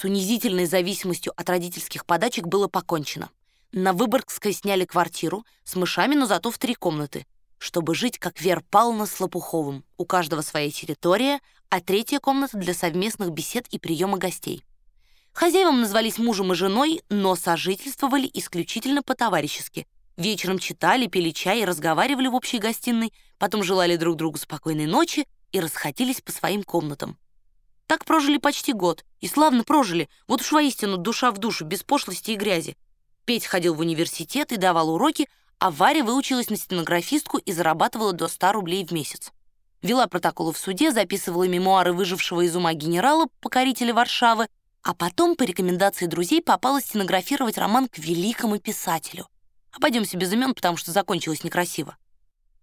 С унизительной зависимостью от родительских подачек было покончено. На Выборгской сняли квартиру с мышами, но зато в три комнаты, чтобы жить как Вер Павловна с Лопуховым. У каждого своя территория, а третья комната для совместных бесед и приема гостей. Хозяевам назвались мужем и женой, но сожительствовали исключительно по-товарищески. Вечером читали, пили чай и разговаривали в общей гостиной, потом желали друг другу спокойной ночи и расходились по своим комнатам. Так прожили почти год, и славно прожили, вот уж воистину душа в душу, без пошлости и грязи. Петь ходил в университет и давал уроки, а Варя выучилась на стенографистку и зарабатывала до 100 рублей в месяц. Вела протоколы в суде, записывала мемуары выжившего из ума генерала, покорителя Варшавы, а потом по рекомендации друзей попала стенографировать роман к великому писателю. Обойдемся без имен, потому что закончилось некрасиво.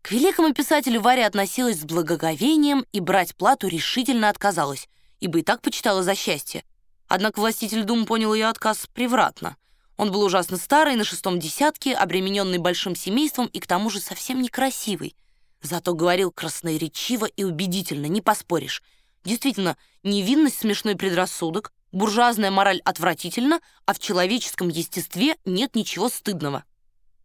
К великому писателю Варя относилась с благоговением и брать плату решительно отказалась, ибо и так почитала за счастье. Однако властитель Дум понял ее отказ превратно. Он был ужасно старый, на шестом десятке, обремененный большим семейством и к тому же совсем некрасивый. Зато говорил красноречиво и убедительно, не поспоришь. Действительно, невинность — смешной предрассудок, буржуазная мораль отвратительна, а в человеческом естестве нет ничего стыдного.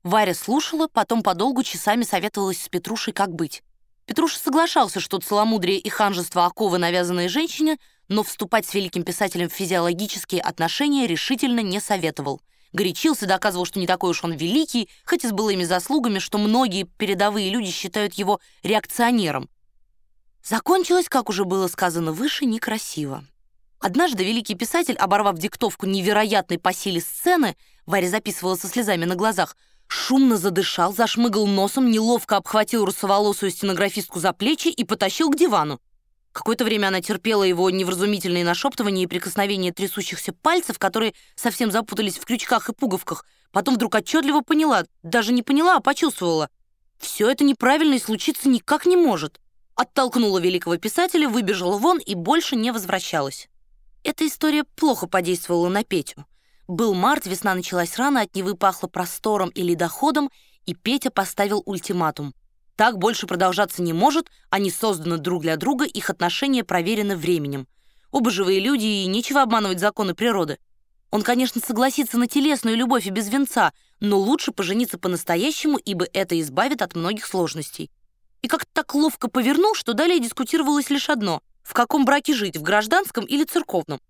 Варя слушала, потом подолгу часами советовалась с Петрушей, как быть. Петруша соглашался, что целомудрие и ханжество оковы, навязанные женщине, но вступать с великим писателем в физиологические отношения решительно не советовал. Горячился, доказывал, что не такой уж он великий, хоть и с былыми заслугами, что многие передовые люди считают его реакционером. Закончилось, как уже было сказано выше, некрасиво. Однажды великий писатель, оборвав диктовку невероятной по силе сцены, Варя записывала со слезами на глазах, шумно задышал, зашмыгал носом, неловко обхватил русоволосую стенографистку за плечи и потащил к дивану. Какое-то время она терпела его невразумительные нашептывания и прикосновения трясущихся пальцев, которые совсем запутались в крючках и пуговках. Потом вдруг отчетливо поняла, даже не поняла, а почувствовала. Все это неправильно и случиться никак не может. Оттолкнула великого писателя, выбежала вон и больше не возвращалась. Эта история плохо подействовала на Петю. Был март, весна началась рано, от Невы пахло простором и ледоходом, и Петя поставил ультиматум. Так больше продолжаться не может, они созданы друг для друга, их отношения проверены временем. Оба живые люди, и нечего обманывать законы природы. Он, конечно, согласится на телесную любовь и без венца, но лучше пожениться по-настоящему, ибо это избавит от многих сложностей. И как-то так ловко повернул, что далее дискутировалось лишь одно — в каком браке жить, в гражданском или церковном.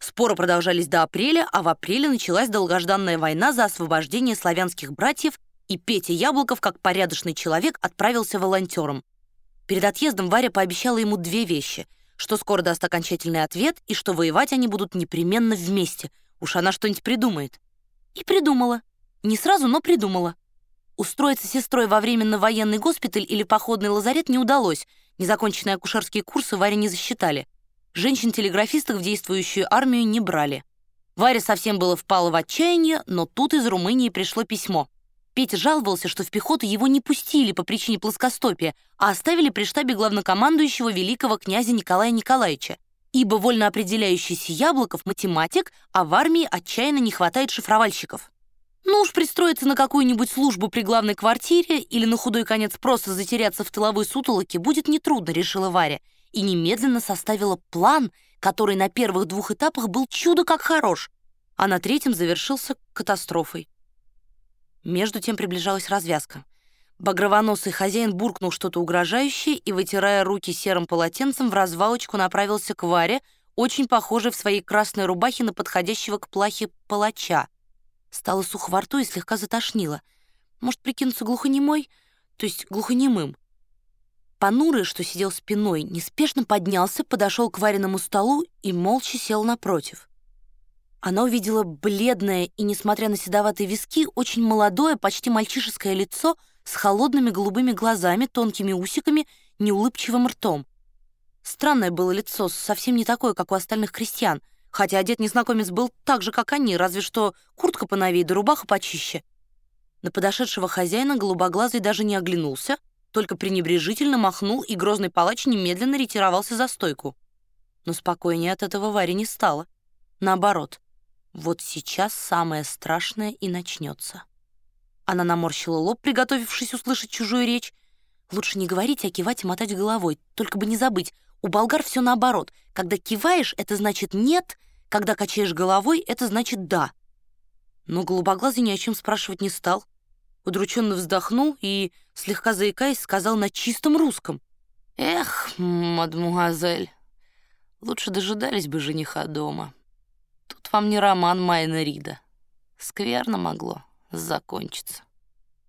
Споры продолжались до апреля, а в апреле началась долгожданная война за освобождение славянских братьев, и Петя Яблоков, как порядочный человек, отправился волонтером. Перед отъездом Варя пообещала ему две вещи, что скоро даст окончательный ответ и что воевать они будут непременно вместе. Уж она что-нибудь придумает. И придумала. Не сразу, но придумала. Устроиться сестрой во временно военный госпиталь или походный лазарет не удалось, Незаконченные акушерские курсы Варе не засчитали. Женщин-телеграфисток в действующую армию не брали. Варя совсем было впала в отчаяние, но тут из Румынии пришло письмо. Петя жаловался, что в пехоту его не пустили по причине плоскостопия, а оставили при штабе главнокомандующего великого князя Николая Николаевича, ибо вольно определяющийся Яблоков — математик, а в армии отчаянно не хватает шифровальщиков. Ну уж пристроиться на какую-нибудь службу при главной квартире или на худой конец просто затеряться в тыловой сутолоке будет нетрудно, решила Варя, и немедленно составила план, который на первых двух этапах был чудо как хорош, а на третьем завершился катастрофой. Между тем приближалась развязка. Багровоносый хозяин буркнул что-то угрожающее и, вытирая руки серым полотенцем, в развалочку направился к Варе, очень похожей в своей красной рубахе на подходящего к плахе палача — Стало сухо во рту и слегка затошнило. Может, прикинуться глухонемой? То есть глухонемым. Понурый, что сидел спиной, неспешно поднялся, подошел к вареному столу и молча сел напротив. Она увидела бледное и, несмотря на седоватые виски, очень молодое, почти мальчишеское лицо с холодными голубыми глазами, тонкими усиками, неулыбчивым ртом. Странное было лицо, совсем не такое, как у остальных крестьян — хотя одет незнакомец был так же, как они, разве что куртка поновее да рубаха почище. На подошедшего хозяина голубоглазый даже не оглянулся, только пренебрежительно махнул, и грозный палач немедленно ретировался за стойку. Но спокойнее от этого Варе не стало. Наоборот, вот сейчас самое страшное и начнется. Она наморщила лоб, приготовившись услышать чужую речь. Лучше не говорить, а кивать и мотать головой, только бы не забыть. У болгар все наоборот. Когда киваешь, это значит «нет», Когда качаешь головой, это значит «да». Но голубоглазый ни о чем спрашивать не стал. Удрученно вздохнул и, слегка заикаясь, сказал на чистом русском. «Эх, мадмуазель, лучше дожидались бы жениха дома. Тут вам не роман Майна Рида. Скверно могло закончиться».